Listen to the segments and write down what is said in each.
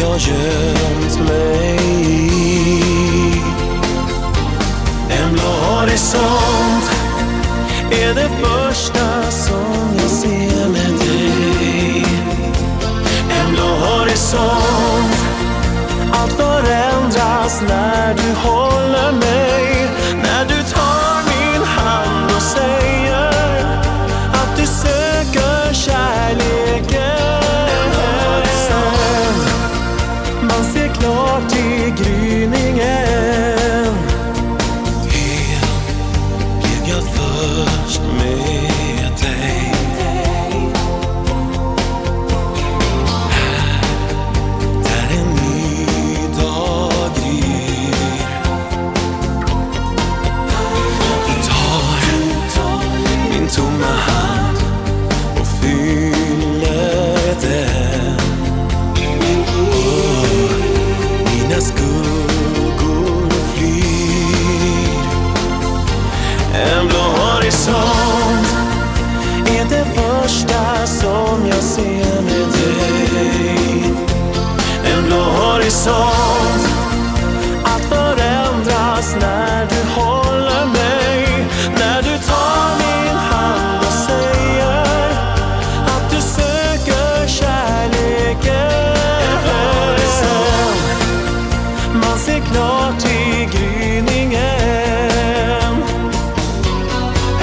jag gömt mig i. En blå horisont är det första som jag ser med dig. En blå horisont, allt förändras när du håller Snart i gryningen. Hel blev jag först med dig. Här, där en ny dag gryr. Du tar min tomma hand och fyller som jag ser med dig. En blå horisont, allt förändras när du håller mig. När du tar min hand och säger att du söker kärleken. En horisont Man ser klart i gryningen.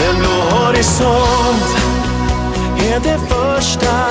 En blå horisont är det första